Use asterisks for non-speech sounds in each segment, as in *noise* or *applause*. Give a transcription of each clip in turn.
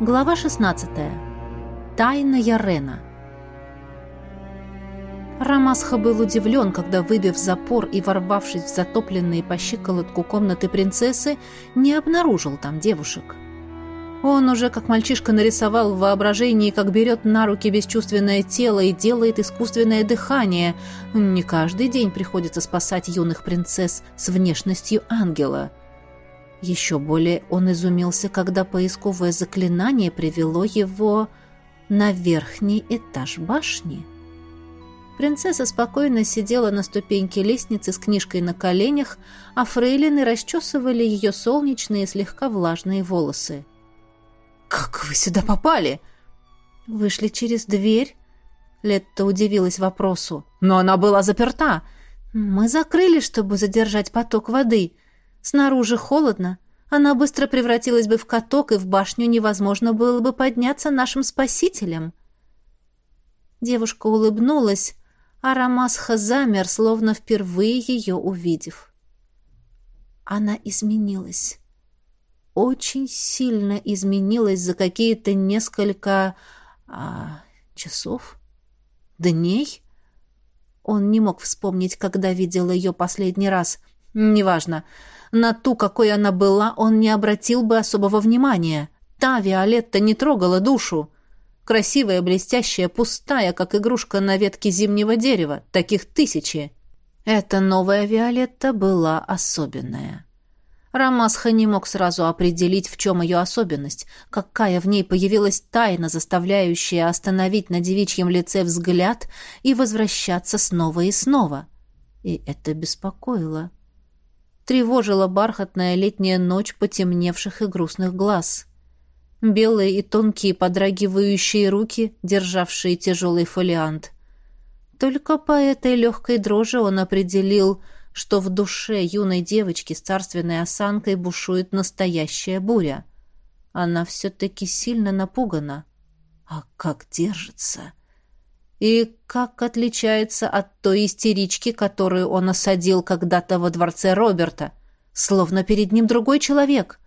Глава 16. Тайна Ярена. Рамасха был удивлен, когда, выбив запор и ворвавшись в затопленные по щиколотку комнаты принцессы, не обнаружил там девушек. Он уже, как мальчишка, нарисовал в воображении, как берет на руки бесчувственное тело и делает искусственное дыхание. Не каждый день приходится спасать юных принцесс с внешностью ангела. Еще более он изумился, когда поисковое заклинание привело его на верхний этаж башни. Принцесса спокойно сидела на ступеньке лестницы с книжкой на коленях, а фрейлины расчесывали ее солнечные слегка влажные волосы. «Как вы сюда попали?» «Вышли через дверь?» Летта удивилась вопросу. «Но она была заперта!» «Мы закрыли, чтобы задержать поток воды. Снаружи холодно. Она быстро превратилась бы в каток, и в башню невозможно было бы подняться нашим спасителям». Девушка улыбнулась, а Рамасха замер, словно впервые ее увидев. Она изменилась очень сильно изменилась за какие-то несколько а, часов, дней. Он не мог вспомнить, когда видел ее последний раз. Неважно. На ту, какой она была, он не обратил бы особого внимания. Та Виолетта не трогала душу. Красивая, блестящая, пустая, как игрушка на ветке зимнего дерева. Таких тысячи. Эта новая Виолетта была особенная. Рамасха не мог сразу определить, в чем ее особенность, какая в ней появилась тайна, заставляющая остановить на девичьем лице взгляд и возвращаться снова и снова. И это беспокоило. Тревожила бархатная летняя ночь потемневших и грустных глаз. Белые и тонкие подрагивающие руки, державшие тяжелый фолиант. Только по этой легкой дрожи он определил — что в душе юной девочки с царственной осанкой бушует настоящая буря. Она все-таки сильно напугана. А как держится? И как отличается от той истерички, которую он осадил когда-то во дворце Роберта, словно перед ним другой человек?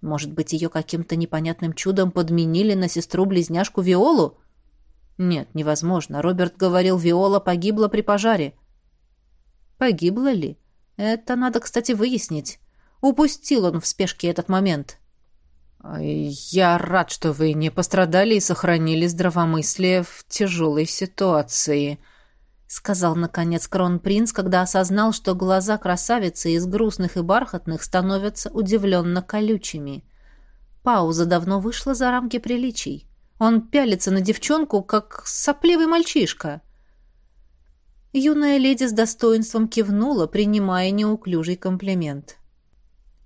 Может быть, ее каким-то непонятным чудом подменили на сестру-близняшку Виолу? Нет, невозможно. Роберт говорил, Виола погибла при пожаре. Погибла ли? Это надо, кстати, выяснить. Упустил он в спешке этот момент. «Я рад, что вы не пострадали и сохранили здравомыслие в тяжелой ситуации», — сказал, наконец, кронпринц, когда осознал, что глаза красавицы из грустных и бархатных становятся удивленно колючими. Пауза давно вышла за рамки приличий. Он пялится на девчонку, как сопливый мальчишка. Юная леди с достоинством кивнула, принимая неуклюжий комплимент.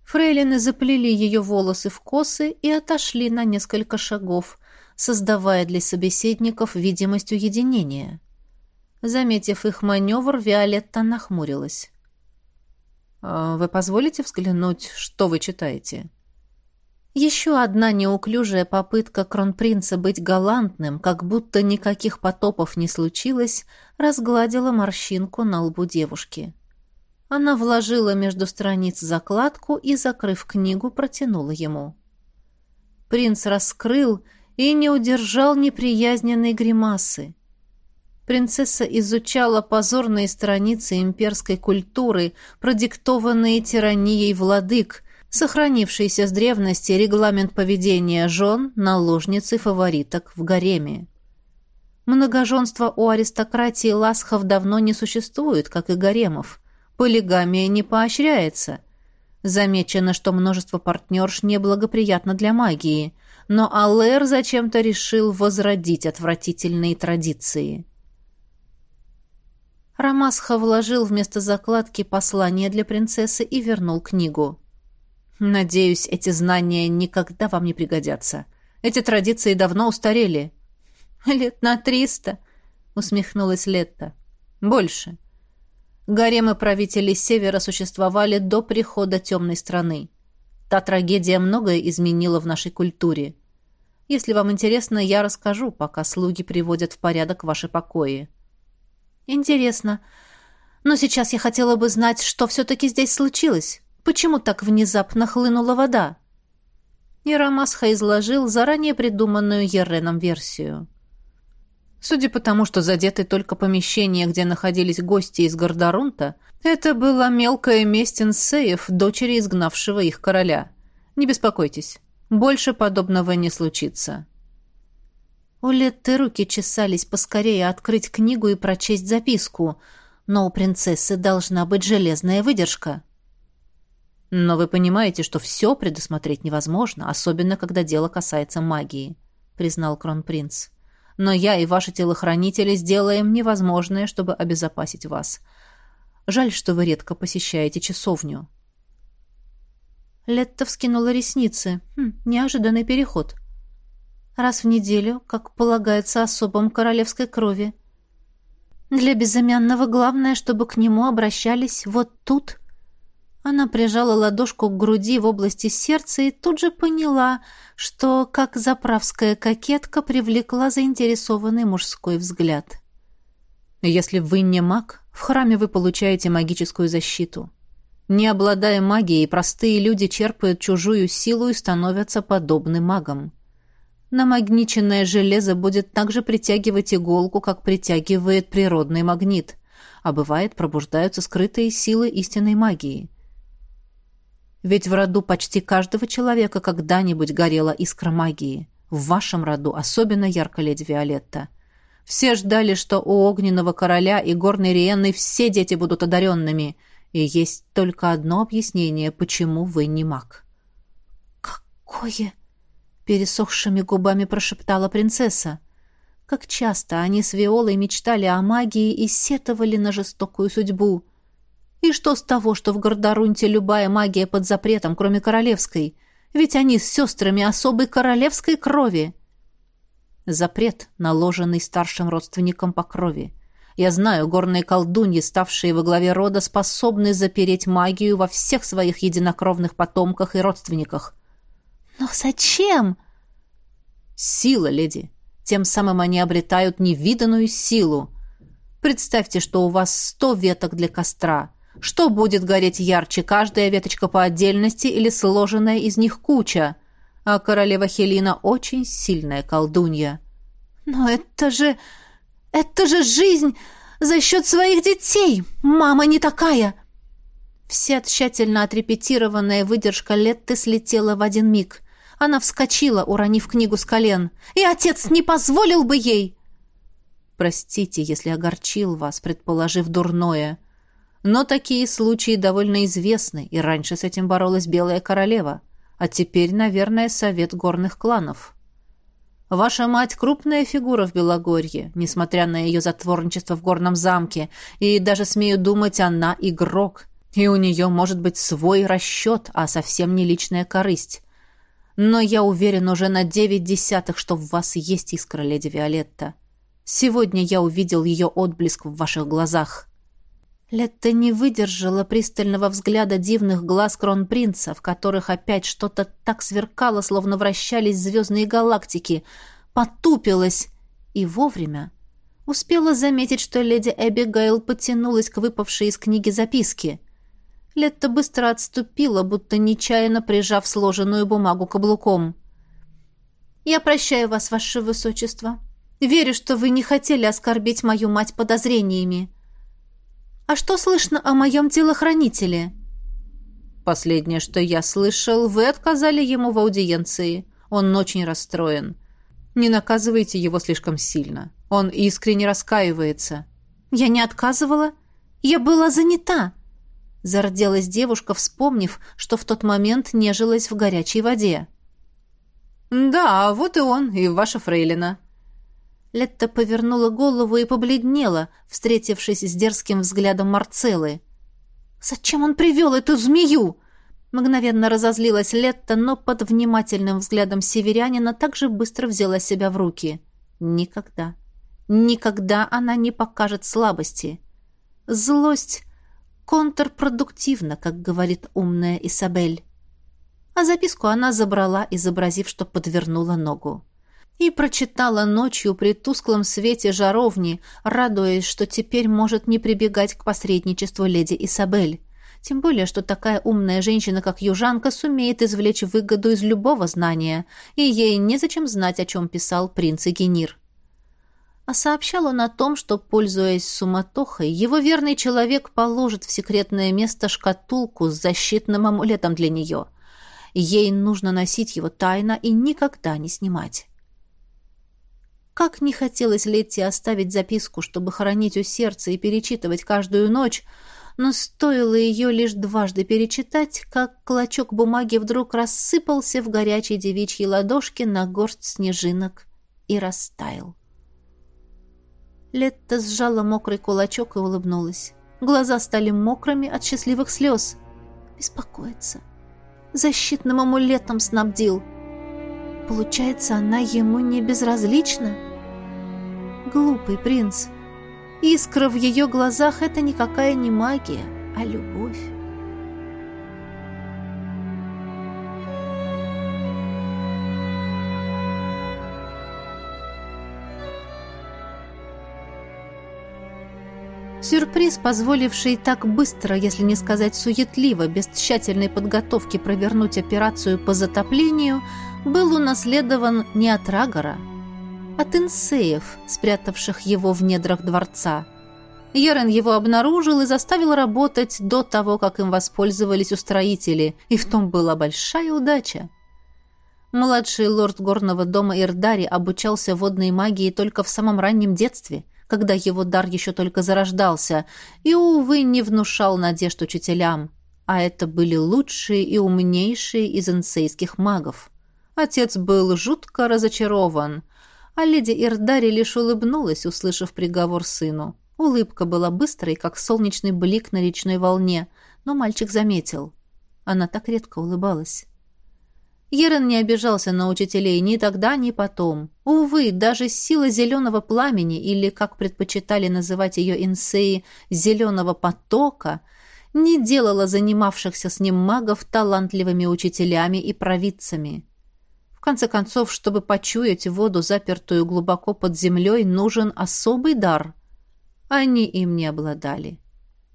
Фрейлины заплели ее волосы в косы и отошли на несколько шагов, создавая для собеседников видимость уединения. Заметив их маневр, Виолетта нахмурилась. «А «Вы позволите взглянуть, что вы читаете?» Еще одна неуклюжая попытка кронпринца быть галантным, как будто никаких потопов не случилось, разгладила морщинку на лбу девушки. Она вложила между страниц закладку и, закрыв книгу, протянула ему. Принц раскрыл и не удержал неприязненной гримасы. Принцесса изучала позорные страницы имперской культуры, продиктованные тиранией владык, сохранившийся с древности регламент поведения жен, наложниц и фавориток в гареме. Многоженство у аристократии ласхов давно не существует, как и гаремов. Полигамия не поощряется. Замечено, что множество партнерш неблагоприятно для магии, но Аллер зачем-то решил возродить отвратительные традиции. Рамасха вложил вместо закладки послание для принцессы и вернул книгу. Надеюсь, эти знания никогда вам не пригодятся. Эти традиции давно устарели. Лет на триста, усмехнулась Летта. Больше. Гаремы правителей Севера существовали до прихода темной страны. Та трагедия многое изменила в нашей культуре. Если вам интересно, я расскажу, пока слуги приводят в порядок ваши покои. Интересно. Но сейчас я хотела бы знать, что все-таки здесь случилось. Почему так внезапно хлынула вода? И Рамасха изложил заранее придуманную Ереном версию. Судя по тому, что задеты только помещения, где находились гости из Гордорунта, это была мелкая месть инсеев, дочери изгнавшего их короля. Не беспокойтесь, больше подобного не случится. У Летты руки чесались поскорее открыть книгу и прочесть записку, но у принцессы должна быть железная выдержка. Но вы понимаете, что все предусмотреть невозможно, особенно когда дело касается магии, признал кронпринц но я и ваши телохранители сделаем невозможное, чтобы обезопасить вас. Жаль, что вы редко посещаете часовню». Летта вскинула ресницы. Хм, неожиданный переход. Раз в неделю, как полагается особам королевской крови. Для безымянного главное, чтобы к нему обращались вот тут — она прижала ладошку к груди в области сердца и тут же поняла, что, как заправская кокетка, привлекла заинтересованный мужской взгляд. «Если вы не маг, в храме вы получаете магическую защиту. Не обладая магией, простые люди черпают чужую силу и становятся подобны магам. Намагниченное железо будет так же притягивать иголку, как притягивает природный магнит, а бывает пробуждаются скрытые силы истинной магии». Ведь в роду почти каждого человека когда-нибудь горела искра магии. В вашем роду особенно ярко, леди Виолетта. Все ждали, что у огненного короля и горной Риенны все дети будут одаренными. И есть только одно объяснение, почему вы не маг. «Какое?» — пересохшими губами прошептала принцесса. Как часто они с Виолой мечтали о магии и сетовали на жестокую судьбу — и что с того, что в Гордорунте любая магия под запретом, кроме королевской? Ведь они с сестрами особой королевской крови. Запрет, наложенный старшим родственникам по крови. Я знаю, горные колдуньи, ставшие во главе рода, способны запереть магию во всех своих единокровных потомках и родственниках. Но зачем? Сила, леди. Тем самым они обретают невиданную силу. Представьте, что у вас сто веток для костра — что будет гореть ярче, каждая веточка по отдельности или сложенная из них куча? А королева Хелина очень сильная колдунья. Но это же... это же жизнь за счет своих детей! Мама не такая!» Вся тщательно отрепетированная выдержка Летты слетела в один миг. Она вскочила, уронив книгу с колен. «И отец не позволил бы ей!» «Простите, если огорчил вас, предположив дурное», но такие случаи довольно известны, и раньше с этим боролась Белая Королева, а теперь, наверное, Совет горных кланов. Ваша мать — крупная фигура в Белогорье, несмотря на ее затворничество в горном замке, и даже, смею думать, она игрок, и у нее может быть свой расчет, а совсем не личная корысть. Но я уверен уже на девять десятых, что в вас есть искра, леди Виолетта. Сегодня я увидел ее отблеск в ваших глазах. Летта не выдержала пристального взгляда дивных глаз кронпринца, в которых опять что-то так сверкало, словно вращались звездные галактики, потупилась и вовремя. Успела заметить, что леди Эбигейл потянулась к выпавшей из книги записке. Летта быстро отступила, будто нечаянно прижав сложенную бумагу каблуком. «Я прощаю вас, ваше высочество. Верю, что вы не хотели оскорбить мою мать подозрениями». «А что слышно о моем телохранителе?» «Последнее, что я слышал, вы отказали ему в аудиенции. Он очень расстроен. Не наказывайте его слишком сильно. Он искренне раскаивается». «Я не отказывала. Я была занята», — зарделась девушка, вспомнив, что в тот момент нежилась в горячей воде. «Да, вот и он, и ваша фрейлина», Летта повернула голову и побледнела, встретившись с дерзким взглядом Марцеллы. «Зачем он привел эту змею?» Мгновенно разозлилась Летта, но под внимательным взглядом северянина также быстро взяла себя в руки. Никогда, никогда она не покажет слабости. Злость контрпродуктивна, как говорит умная Исабель. А записку она забрала, изобразив, что подвернула ногу и прочитала ночью при тусклом свете жаровни, радуясь, что теперь может не прибегать к посредничеству леди Исабель. Тем более, что такая умная женщина, как южанка, сумеет извлечь выгоду из любого знания, и ей незачем знать, о чем писал принц Эгенир. А сообщал он о том, что, пользуясь суматохой, его верный человек положит в секретное место шкатулку с защитным амулетом для нее. Ей нужно носить его тайно и никогда не снимать. Как не хотелось Летти оставить записку, чтобы хоронить у сердца и перечитывать каждую ночь, но стоило ее лишь дважды перечитать, как клочок бумаги вдруг рассыпался в горячей девичьей ладошке на горсть снежинок и растаял. Летта сжала мокрый кулачок и улыбнулась. Глаза стали мокрыми от счастливых слез. Беспокоится. Защитным амулетом снабдил. Получается, она ему не безразлична? Глупый принц. Искра в ее глазах — это никакая не магия, а любовь. Сюрприз, позволивший так быстро, если не сказать суетливо, без тщательной подготовки провернуть операцию по затоплению, был унаследован не от Рагора, от инсеев, спрятавших его в недрах дворца. Ерен его обнаружил и заставил работать до того, как им воспользовались устроители, и в том была большая удача. Младший лорд горного дома Ирдари обучался водной магии только в самом раннем детстве – когда его дар еще только зарождался, и, увы, не внушал надежд учителям. А это были лучшие и умнейшие из инсейских магов. Отец был жутко разочарован, а леди Ирдари лишь улыбнулась, услышав приговор сыну. Улыбка была быстрой, как солнечный блик на речной волне, но мальчик заметил. Она так редко улыбалась. Ерен не обижался на учителей ни тогда, ни потом. Увы, даже сила зеленого пламени, или, как предпочитали называть ее инсеи, зеленого потока, не делала занимавшихся с ним магов талантливыми учителями и провидцами. Конце концов, чтобы почуять воду, запертую глубоко под землей, нужен особый дар. Они им не обладали.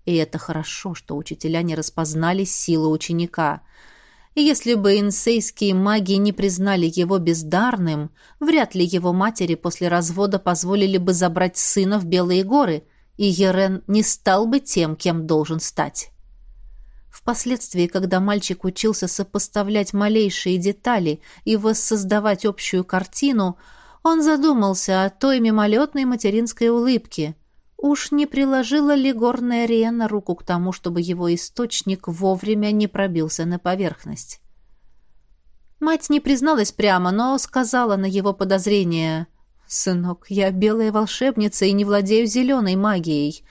И это хорошо, что учителя не распознали силу ученика — и если бы инсейские маги не признали его бездарным, вряд ли его матери после развода позволили бы забрать сына в Белые горы, и Ерен не стал бы тем, кем должен стать. Впоследствии, когда мальчик учился сопоставлять малейшие детали и воссоздавать общую картину, он задумался о той мимолетной материнской улыбке, Уж не приложила ли горная Риена руку к тому, чтобы его источник вовремя не пробился на поверхность? Мать не призналась прямо, но сказала на его подозрение. «Сынок, я белая волшебница и не владею зеленой магией,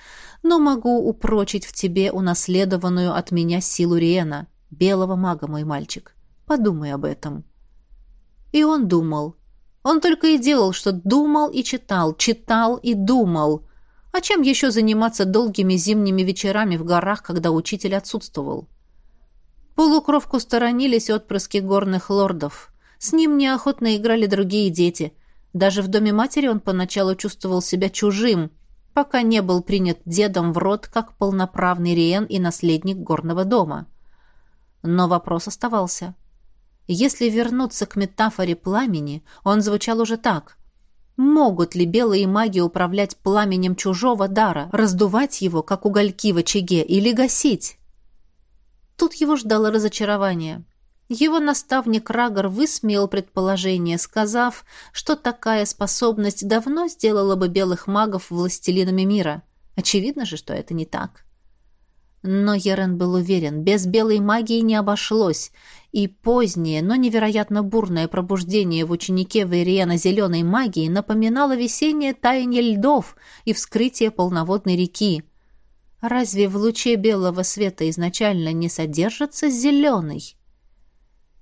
но могу упрочить в тебе унаследованную от меня силу Риена, белого мага, мой мальчик. Подумай об этом». И он думал. Он только и делал, что думал и читал, читал и думал — а чем еще заниматься долгими зимними вечерами в горах, когда учитель отсутствовал? Полукровку сторонились отпрыски горных лордов. С ним неохотно играли другие дети. Даже в доме матери он поначалу чувствовал себя чужим, пока не был принят дедом в род как полноправный риен и наследник горного дома. Но вопрос оставался. Если вернуться к метафоре пламени, он звучал уже так. Могут ли белые маги управлять пламенем чужого дара, раздувать его, как угольки в очаге, или гасить? Тут его ждало разочарование. Его наставник Рагор высмеял предположение, сказав, что такая способность давно сделала бы белых магов властелинами мира. Очевидно же, что это не так. Но Ерен был уверен, без белой магии не обошлось, и позднее, но невероятно бурное пробуждение в ученике Вейриена зеленой магии напоминало весеннее таяние льдов и вскрытие полноводной реки. Разве в луче белого света изначально не содержится зеленый?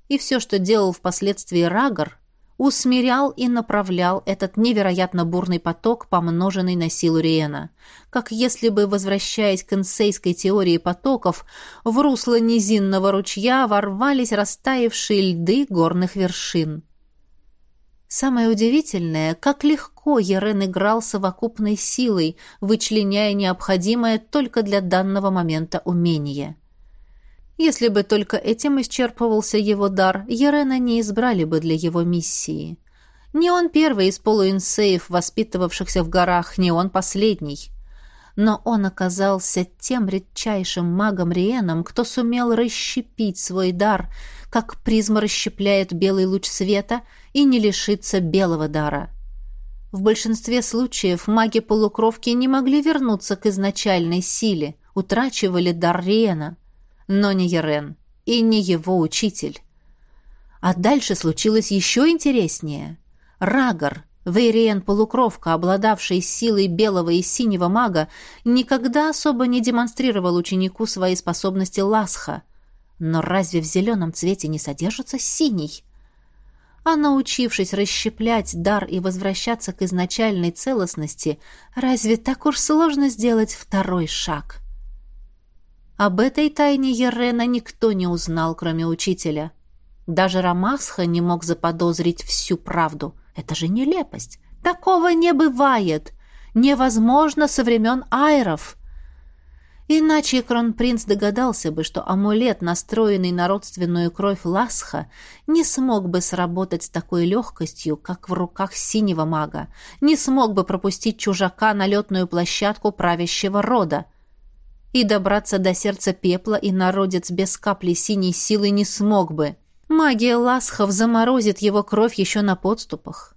И все, что делал впоследствии Рагор, усмирял и направлял этот невероятно бурный поток, помноженный на силу Риена. Как если бы, возвращаясь к инсейской теории потоков, в русло низинного ручья ворвались растаявшие льды горных вершин. Самое удивительное, как легко Ерен играл совокупной силой, вычленяя необходимое только для данного момента умение. Если бы только этим исчерпывался его дар, Ерена не избрали бы для его миссии. Не он первый из полуинсеев, воспитывавшихся в горах, не он последний. Но он оказался тем редчайшим магом Риеном, кто сумел расщепить свой дар, как призма расщепляет белый луч света, и не лишиться белого дара. В большинстве случаев маги-полукровки не могли вернуться к изначальной силе, утрачивали дар Риена — но не Ерен и не его учитель. А дальше случилось еще интереснее. Рагор, Вейриен-полукровка, обладавший силой белого и синего мага, никогда особо не демонстрировал ученику свои способности ласха. Но разве в зеленом цвете не содержится синий? А научившись расщеплять дар и возвращаться к изначальной целостности, разве так уж сложно сделать второй шаг?» Об этой тайне Ерена никто не узнал, кроме учителя. Даже Рамасха не мог заподозрить всю правду. Это же нелепость. Такого не бывает. Невозможно со времен айров. Иначе кронпринц догадался бы, что амулет, настроенный на родственную кровь Ласха, не смог бы сработать с такой легкостью, как в руках синего мага, не смог бы пропустить чужака на летную площадку правящего рода — и добраться до сердца пепла и народец без капли синей силы не смог бы. Магия Ласхов заморозит его кровь еще на подступах.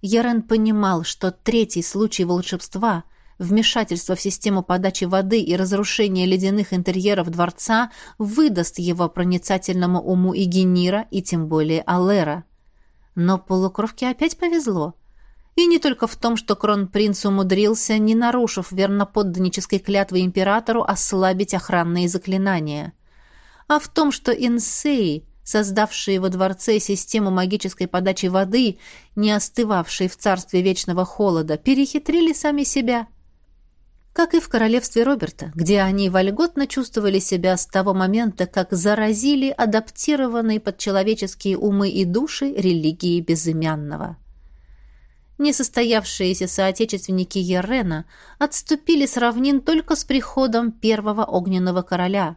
Ярен понимал, что третий случай волшебства, вмешательство в систему подачи воды и разрушение ледяных интерьеров дворца выдаст его проницательному уму и Генира, и тем более Алера. Но полукровке опять повезло. И не только в том, что кронпринц умудрился, не нарушив верноподданнической клятвы императору, ослабить охранные заклинания, а в том, что инсеи, создавшие во дворце систему магической подачи воды, не остывавшие в царстве вечного холода, перехитрили сами себя. Как и в королевстве Роберта, где они вольготно чувствовали себя с того момента, как заразили адаптированные под человеческие умы и души религии безымянного. Несостоявшиеся соотечественники Ерена отступили с равнин только с приходом первого огненного короля.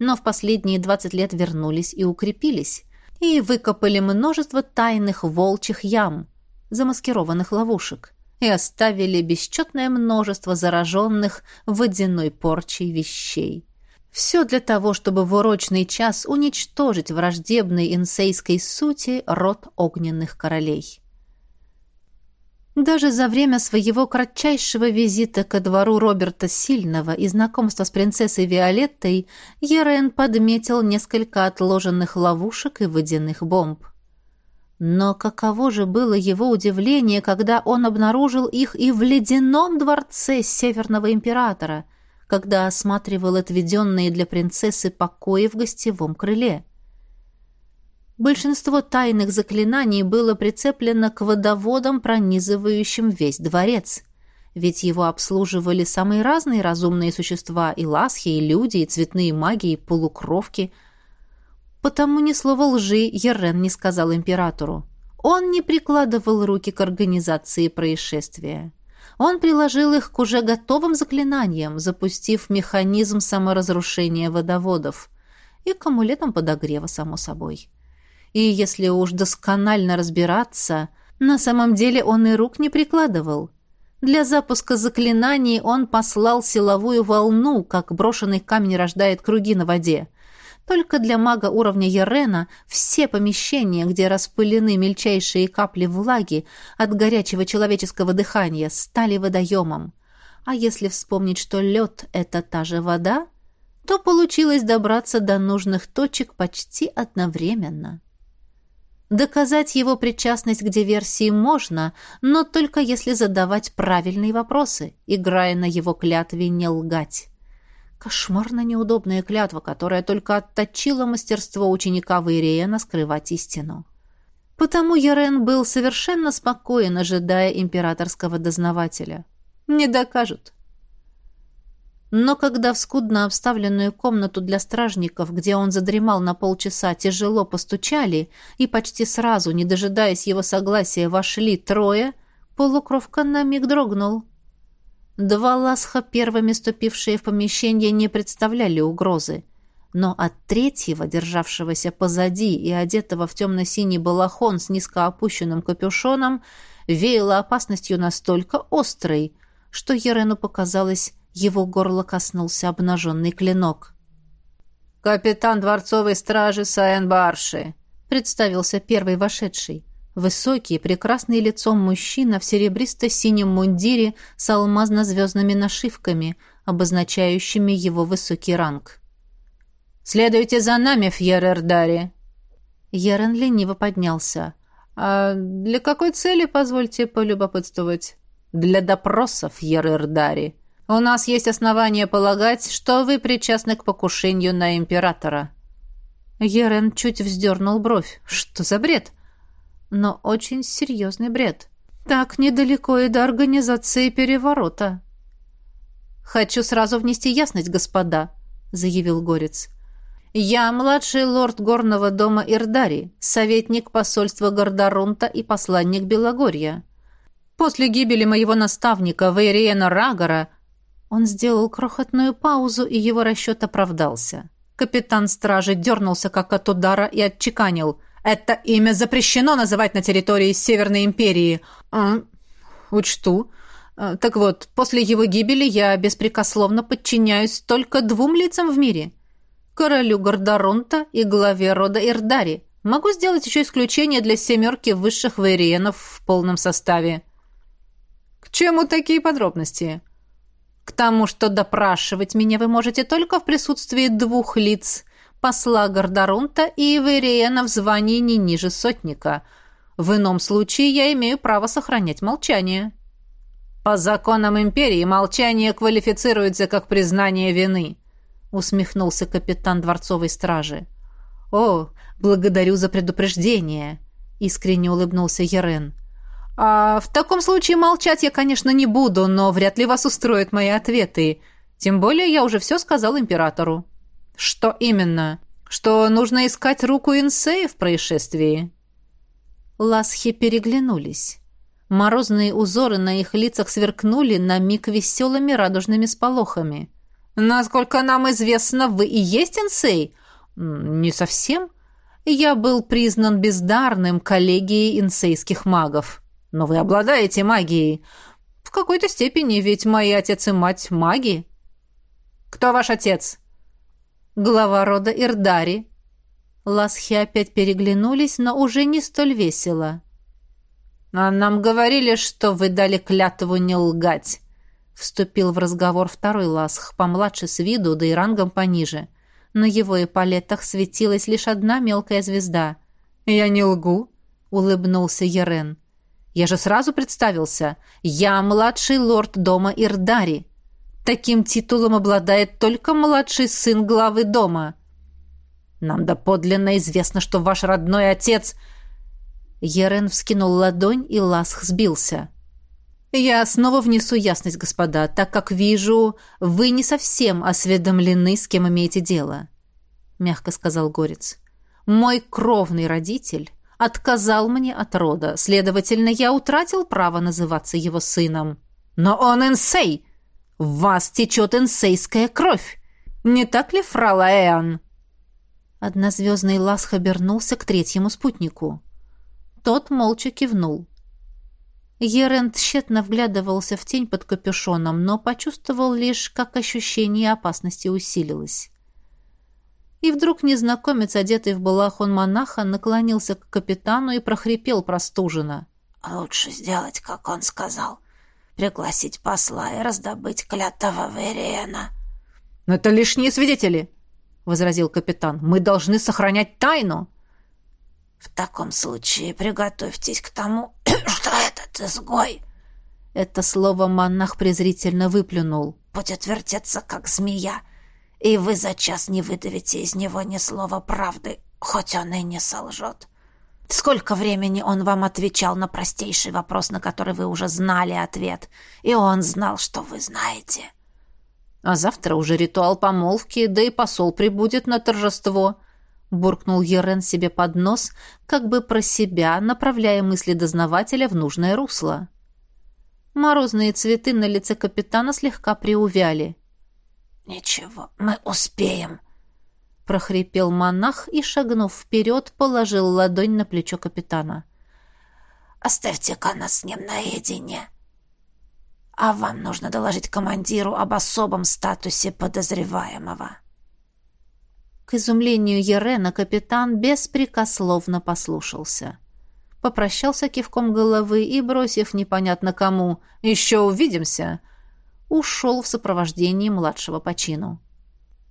Но в последние двадцать лет вернулись и укрепились, и выкопали множество тайных волчьих ям, замаскированных ловушек, и оставили бесчетное множество зараженных водяной порчей вещей. Все для того, чтобы в урочный час уничтожить враждебной инсейской сути род огненных королей. Даже за время своего кратчайшего визита ко двору Роберта Сильного и знакомства с принцессой Виолеттой Ерен подметил несколько отложенных ловушек и водяных бомб. Но каково же было его удивление, когда он обнаружил их и в ледяном дворце Северного Императора, когда осматривал отведенные для принцессы покои в гостевом крыле. Большинство тайных заклинаний было прицеплено к водоводам, пронизывающим весь дворец. Ведь его обслуживали самые разные разумные существа, и ласхи, и люди, и цветные маги, и полукровки. Потому ни слова лжи Ерен не сказал императору. Он не прикладывал руки к организации происшествия. Он приложил их к уже готовым заклинаниям, запустив механизм саморазрушения водоводов и к амулетам подогрева, само собой. И если уж досконально разбираться, на самом деле он и рук не прикладывал. Для запуска заклинаний он послал силовую волну, как брошенный камень рождает круги на воде. Только для мага уровня Ерена все помещения, где распылены мельчайшие капли влаги от горячего человеческого дыхания, стали водоемом. А если вспомнить, что лед — это та же вода, то получилось добраться до нужных точек почти одновременно. Доказать его причастность к диверсии можно, но только если задавать правильные вопросы, играя на его клятве не лгать. Кошмарно неудобная клятва, которая только отточила мастерство ученика Вейриена скрывать истину. Потому Ерен был совершенно спокоен, ожидая императорского дознавателя. Не докажут. Но когда в скудно обставленную комнату для стражников, где он задремал на полчаса, тяжело постучали и почти сразу, не дожидаясь его согласия, вошли трое, полукровка на миг дрогнул. Два ласха, первыми ступившие в помещение, не представляли угрозы. но от третьего, державшегося позади и одетого в темно-синий балахон с низко опущенным капюшоном, веяло опасностью настолько острой, что Ерену показалось, его горло коснулся обнаженный клинок. «Капитан дворцовой стражи Саен Барши», — представился первый вошедший. Высокий, прекрасный лицом мужчина в серебристо-синем мундире с алмазно-звездными нашивками, обозначающими его высокий ранг. «Следуйте за нами, Фьер Эрдари!» Ерен лениво поднялся. «А для какой цели, позвольте полюбопытствовать?» «Для допросов, Фьер Эрдари. У нас есть основания полагать, что вы причастны к покушению на императора». Ерен чуть вздернул бровь. «Что за бред?» но очень серьезный бред. Так недалеко и до организации переворота. «Хочу сразу внести ясность, господа», — заявил Горец. «Я младший лорд горного дома Ирдари, советник посольства Гордорунта и посланник Белогорья. После гибели моего наставника Вейриена Рагора он сделал крохотную паузу, и его расчет оправдался. Капитан стражи дернулся как от удара и отчеканил — это имя запрещено называть на территории Северной империи. А, учту. А, так вот, после его гибели я беспрекословно подчиняюсь только двум лицам в мире. Королю Гордоронта и главе рода Ирдари. Могу сделать еще исключение для семерки высших вейриенов в полном составе. К чему такие подробности? Тому, что допрашивать меня вы можете только в присутствии двух лиц – посла Гордорунта и Ивериена в звании не ниже сотника. В ином случае я имею право сохранять молчание. По законам империи молчание квалифицируется как признание вины, усмехнулся капитан дворцовой стражи. О, благодарю за предупреждение, искренне улыбнулся Ерен. А в таком случае молчать я, конечно, не буду, но вряд ли вас устроят мои ответы. Тем более я уже все сказал императору. «Что именно? Что нужно искать руку Инсея в происшествии?» Ласхи переглянулись. Морозные узоры на их лицах сверкнули на миг веселыми радужными сполохами. «Насколько нам известно, вы и есть Инсей?» «Не совсем. Я был признан бездарным коллегией инсейских магов. Но вы обладаете магией. В какой-то степени, ведь мои отец и мать маги». «Кто ваш отец?» глава рода Ирдари. Ласхи опять переглянулись, но уже не столь весело. «А нам говорили, что вы дали клятву не лгать», — вступил в разговор второй Ласх, помладше с виду, да и рангом пониже. На его эполетах светилась лишь одна мелкая звезда. «Я не лгу», — улыбнулся Ерен. «Я же сразу представился. Я младший лорд дома Ирдари. Таким титулом обладает только младший сын главы дома. Нам доподлинно известно, что ваш родной отец...» Ерен вскинул ладонь, и Ласх сбился. «Я снова внесу ясность, господа, так как вижу, вы не совсем осведомлены, с кем имеете дело», — мягко сказал Горец. «Мой кровный родитель отказал мне от рода, следовательно, я утратил право называться его сыном». «Но он инсей!» В вас течет инсейская кровь. Не так ли, фрала Эан?» Однозвездный ласх обернулся к третьему спутнику. Тот молча кивнул. Ерен тщетно вглядывался в тень под капюшоном, но почувствовал лишь, как ощущение опасности усилилось. И вдруг незнакомец, одетый в балахон монаха, наклонился к капитану и прохрипел простуженно. «Лучше сделать, как он сказал пригласить посла и раздобыть клятого Верена. «Но это лишние свидетели», — возразил капитан. «Мы должны сохранять тайну». «В таком случае приготовьтесь к тому, *coughs* что этот изгой...» Это слово монах презрительно выплюнул. «Будет вертеться, как змея, и вы за час не выдавите из него ни слова правды, хоть он и не солжет. Сколько времени он вам отвечал на простейший вопрос, на который вы уже знали ответ, и он знал, что вы знаете. А завтра уже ритуал помолвки, да и посол прибудет на торжество, буркнул Ерен себе под нос, как бы про себя, направляя мысли дознавателя в нужное русло. Морозные цветы на лице капитана слегка приувяли. «Ничего, мы успеем», — прохрипел монах и, шагнув вперед, положил ладонь на плечо капитана. «Оставьте-ка нас с ним наедине. А вам нужно доложить командиру об особом статусе подозреваемого». К изумлению Ерена капитан беспрекословно послушался. Попрощался кивком головы и, бросив непонятно кому «Еще увидимся!», ушел в сопровождении младшего по чину.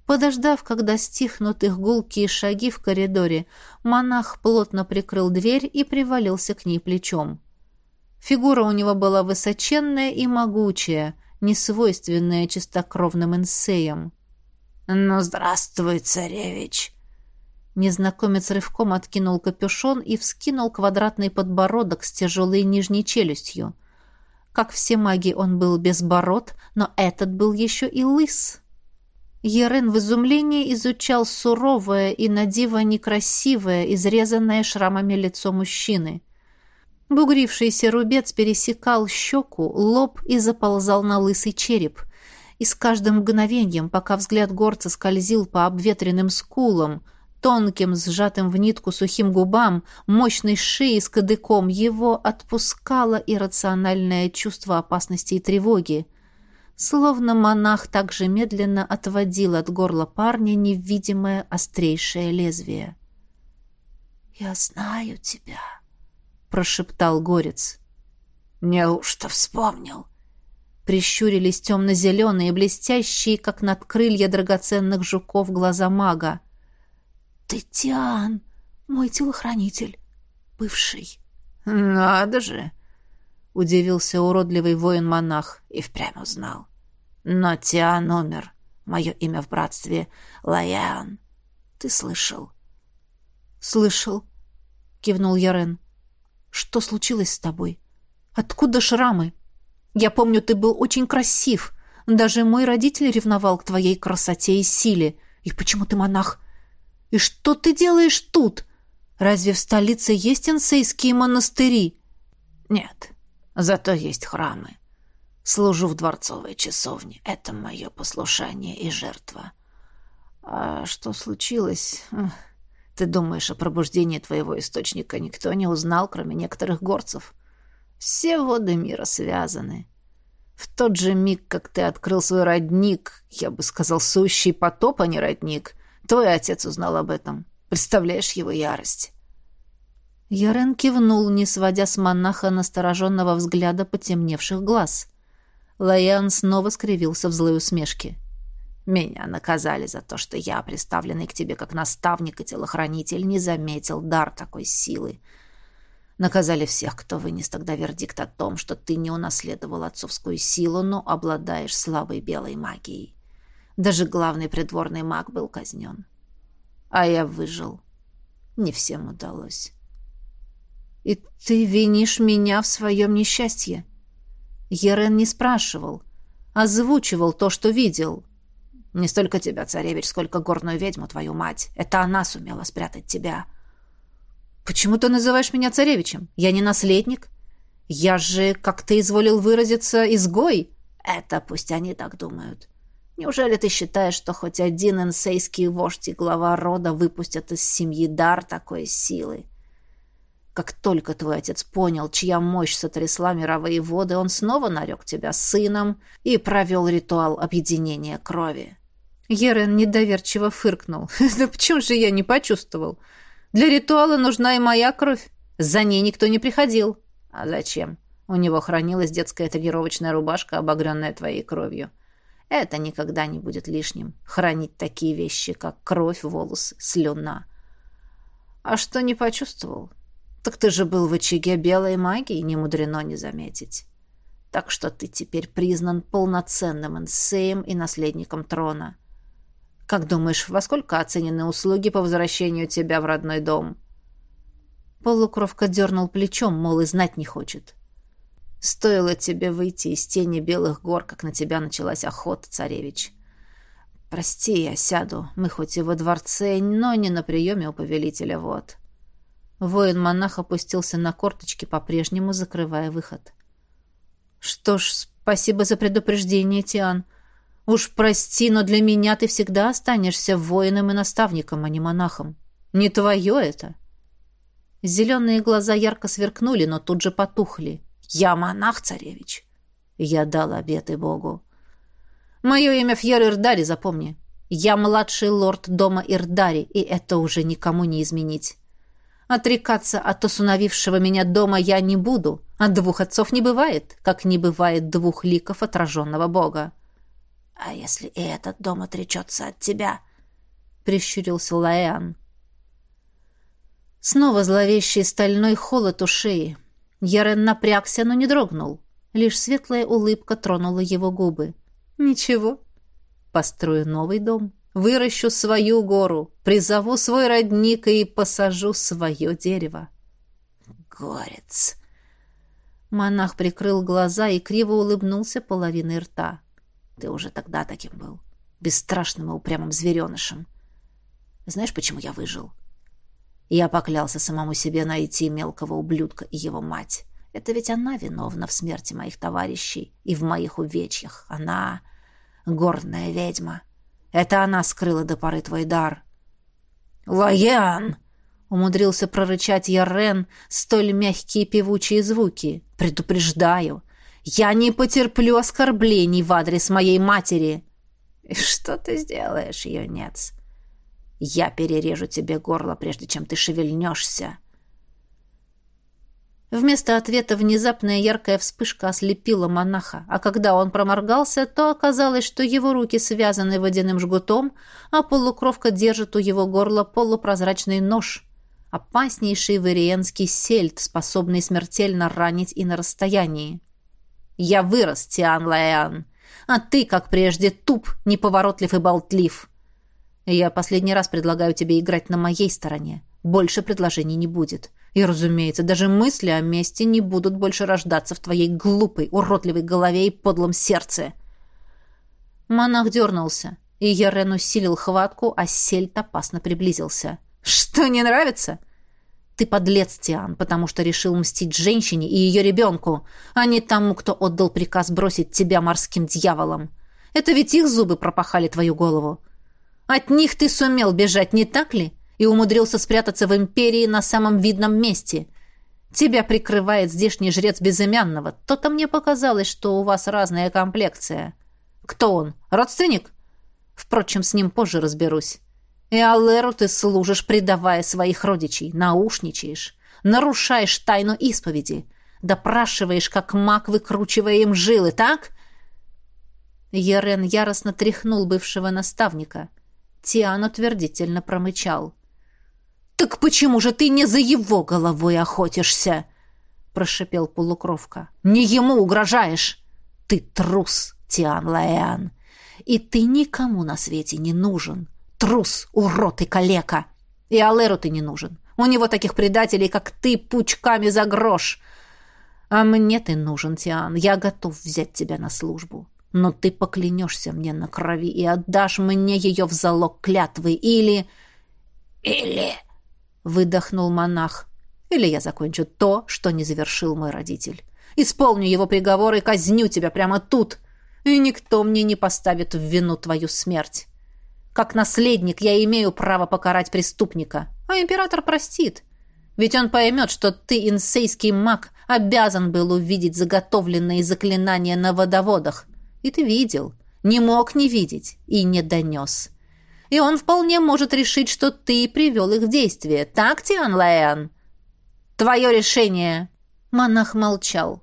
Подождав, когда стихнут их гулкие шаги в коридоре, монах плотно прикрыл дверь и привалился к ней плечом. Фигура у него была высоченная и могучая, несвойственная чистокровным инсеям. «Ну, здравствуй, царевич!» Незнакомец рывком откинул капюшон и вскинул квадратный подбородок с тяжелой нижней челюстью. Как все маги, он был без бород, но этот был еще и лыс. Ерен в изумлении изучал суровое и на диво некрасивое, изрезанное шрамами лицо мужчины. Бугрившийся рубец пересекал щеку, лоб и заползал на лысый череп. И с каждым мгновением, пока взгляд горца скользил по обветренным скулам, тонким, сжатым в нитку сухим губам, мощной шеей с кадыком, его отпускало иррациональное чувство опасности и тревоги. Словно монах также медленно отводил от горла парня невидимое острейшее лезвие. «Я знаю тебя», — прошептал горец. «Неужто вспомнил?» Прищурились темно-зеленые, блестящие, как надкрылья драгоценных жуков, глаза мага. «Ты Тиан, мой телохранитель, бывший». «Надо же!» — удивился уродливый воин-монах и впрямь узнал. «Но Тиан умер. Мое имя в братстве — Лаян. Ты слышал?» «Слышал», — кивнул Ярен. «Что случилось с тобой? Откуда шрамы? Я помню, ты был очень красив. Даже мой родитель ревновал к твоей красоте и силе. И почему ты монах? И что ты делаешь тут? Разве в столице есть инсейские монастыри?» «Нет», Зато есть храмы. Служу в дворцовой часовне. Это мое послушание и жертва. А что случилось? Ты думаешь, о пробуждении твоего источника никто не узнал, кроме некоторых горцев? Все воды мира связаны. В тот же миг, как ты открыл свой родник, я бы сказал, сущий потоп, а не родник, твой отец узнал об этом. Представляешь его ярость? Ярен кивнул, не сводя с монаха настороженного взгляда потемневших глаз. Лаян снова скривился в злой усмешке. «Меня наказали за то, что я, приставленный к тебе как наставник и телохранитель, не заметил дар такой силы. Наказали всех, кто вынес тогда вердикт о том, что ты не унаследовал отцовскую силу, но обладаешь слабой белой магией. Даже главный придворный маг был казнен. А я выжил. Не всем удалось». «И ты винишь меня в своем несчастье?» Ерен не спрашивал, озвучивал то, что видел. «Не столько тебя, царевич, сколько горную ведьму, твою мать. Это она сумела спрятать тебя». «Почему ты называешь меня царевичем? Я не наследник. Я же, как ты изволил выразиться, изгой». «Это пусть они так думают. Неужели ты считаешь, что хоть один инсейский вождь и глава рода выпустят из семьи дар такой силы? Как только твой отец понял, чья мощь сотрясла мировые воды, он снова нарек тебя сыном и провел ритуал объединения крови. Ерен недоверчиво фыркнул. *laughs* «Да почему же я не почувствовал? Для ритуала нужна и моя кровь. За ней никто не приходил». «А зачем? У него хранилась детская тренировочная рубашка, обогренная твоей кровью. Это никогда не будет лишним. Хранить такие вещи, как кровь, волосы, слюна. А что не почувствовал? Так ты же был в очаге белой магии, не мудрено не заметить. Так что ты теперь признан полноценным инсеем и наследником трона. Как думаешь, во сколько оценены услуги по возвращению тебя в родной дом?» Полукровка дернул плечом, мол, и знать не хочет. «Стоило тебе выйти из тени белых гор, как на тебя началась охота, царевич. Прости, я сяду. Мы хоть и во дворце, но не на приеме у повелителя, вот». Воин-монах опустился на корточки, по-прежнему закрывая выход. «Что ж, спасибо за предупреждение, Тиан. Уж прости, но для меня ты всегда останешься воином и наставником, а не монахом. Не твое это. Зеленые глаза ярко сверкнули, но тут же потухли. Я монах, царевич. Я дал обеты Богу. Мое имя Фьер Ирдари, запомни. Я младший лорд дома Ирдари, и это уже никому не изменить. Отрекаться от усыновившего меня дома я не буду, а двух отцов не бывает, как не бывает двух ликов отраженного Бога. — А если и этот дом отречется от тебя? — прищурился Лаэан. Снова зловещий стальной холод у шеи. Ярен напрягся, но не дрогнул. Лишь светлая улыбка тронула его губы. «Ничего. Построю новый дом, выращу свою гору, призову свой родник и посажу свое дерево». «Горец!» Монах прикрыл глаза и криво улыбнулся половиной рта. «Ты уже тогда таким был, бесстрашным и упрямым зверенышем. Знаешь, почему я выжил?» Я поклялся самому себе найти мелкого ублюдка и его мать. Это ведь она виновна в смерти моих товарищей и в моих увечьях. Она — горная ведьма. Это она скрыла до поры твой дар. «Лоян!» — умудрился прорычать Ярен столь мягкие певучие звуки. «Предупреждаю, я не потерплю оскорблений в адрес моей матери!» «И что ты сделаешь, юнец?» Я перережу тебе горло, прежде чем ты шевельнешься. Вместо ответа внезапная яркая вспышка ослепила монаха, а когда он проморгался, то оказалось, что его руки связаны водяным жгутом, а полукровка держит у его горла полупрозрачный нож, опаснейший вариенский сельд, способный смертельно ранить и на расстоянии. «Я вырос, Тиан Лаян, а ты, как прежде, туп, неповоротлив и болтлив. Я последний раз предлагаю тебе играть на моей стороне. Больше предложений не будет. И, разумеется, даже мысли о мести не будут больше рождаться в твоей глупой, уродливой голове и подлом сердце. Монах дернулся, и Ярен усилил хватку, а Сельт опасно приблизился. «Что, не нравится?» «Ты подлец, Тиан, потому что решил мстить женщине и ее ребенку, а не тому, кто отдал приказ бросить тебя морским дьяволом. Это ведь их зубы пропахали твою голову. От них ты сумел бежать, не так ли? И умудрился спрятаться в империи на самом видном месте. Тебя прикрывает здешний жрец безымянного. То-то мне показалось, что у вас разная комплекция. Кто он? Родственник? Впрочем, с ним позже разберусь. И Аллеру ты служишь, предавая своих родичей, наушничаешь, нарушаешь тайну исповеди, допрашиваешь, как маг, выкручивая им жилы, так?» Ерен яростно тряхнул бывшего наставника – Тиан утвердительно промычал. «Так почему же ты не за его головой охотишься?» прошипел полукровка. «Не ему угрожаешь! Ты трус, Тиан Лаэан! И ты никому на свете не нужен! Трус, урод и калека! И Алеру ты не нужен! У него таких предателей, как ты, пучками за грош! А мне ты нужен, Тиан! Я готов взять тебя на службу! Но ты поклянешься мне на крови и отдашь мне ее в залог клятвы, или... Или... Выдохнул монах. Или я закончу то, что не завершил мой родитель. Исполню его приговор и казню тебя прямо тут. И никто мне не поставит в вину твою смерть. Как наследник я имею право покарать преступника, а император простит. Ведь он поймет, что ты, инсейский маг, обязан был увидеть заготовленные заклинания на водоводах, и ты видел. Не мог не видеть. И не донес. И он вполне может решить, что ты привел их в действие. Так, Тиан Лаэн? Твое решение. Монах молчал.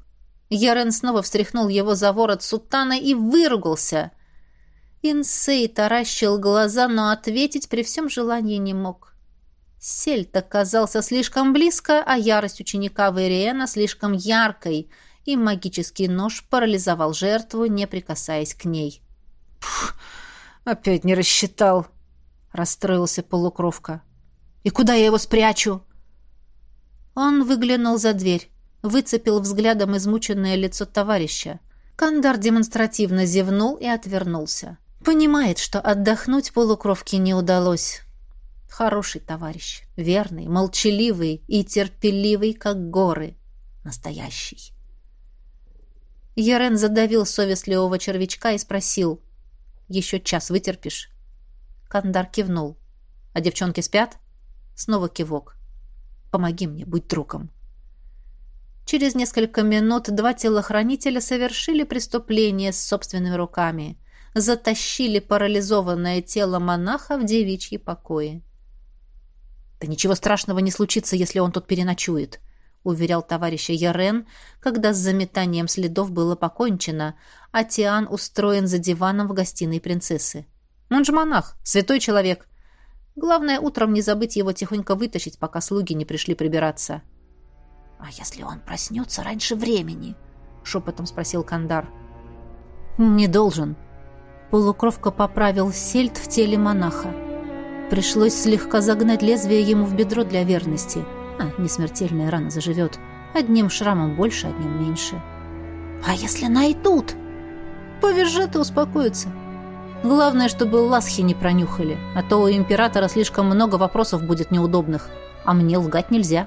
Ярен снова встряхнул его за ворот сутана и выругался. Инсей таращил глаза, но ответить при всем желании не мог. Сельт оказался слишком близко, а ярость ученика Вериена слишком яркой — и магический нож парализовал жертву, не прикасаясь к ней. «Пф, опять не рассчитал», — расстроился полукровка. «И куда я его спрячу?» Он выглянул за дверь, выцепил взглядом измученное лицо товарища. Кандар демонстративно зевнул и отвернулся. Понимает, что отдохнуть полукровке не удалось. Хороший товарищ, верный, молчаливый и терпеливый, как горы. Настоящий. Ерен задавил совестливого червячка и спросил. Еще час вытерпишь». Кандар кивнул. «А девчонки спят?» Снова кивок. «Помоги мне, будь другом». Через несколько минут два телохранителя совершили преступление с собственными руками. Затащили парализованное тело монаха в девичьи покои. «Да ничего страшного не случится, если он тут переночует», — уверял товарища Ярен, когда с заметанием следов было покончено, а Тиан устроен за диваном в гостиной принцессы. Он же монах, святой человек. Главное, утром не забыть его тихонько вытащить, пока слуги не пришли прибираться. «А если он проснется раньше времени?» — шепотом спросил Кандар. «Не должен». Полукровка поправил сельдь в теле монаха. Пришлось слегка загнать лезвие ему в бедро для верности. А, несмертельная рана заживет. Одним шрамом больше, одним меньше. «А если найдут?» «Повержат и успокоятся. Главное, чтобы ласхи не пронюхали, а то у императора слишком много вопросов будет неудобных, а мне лгать нельзя.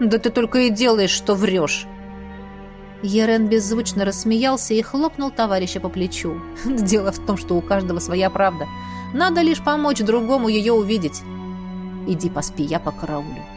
Да ты только и делаешь, что врешь. Ерен беззвучно рассмеялся и хлопнул товарища по плечу. *laughs* Дело в том, что у каждого своя правда. Надо лишь помочь другому ее увидеть. Иди поспи, я по караулю.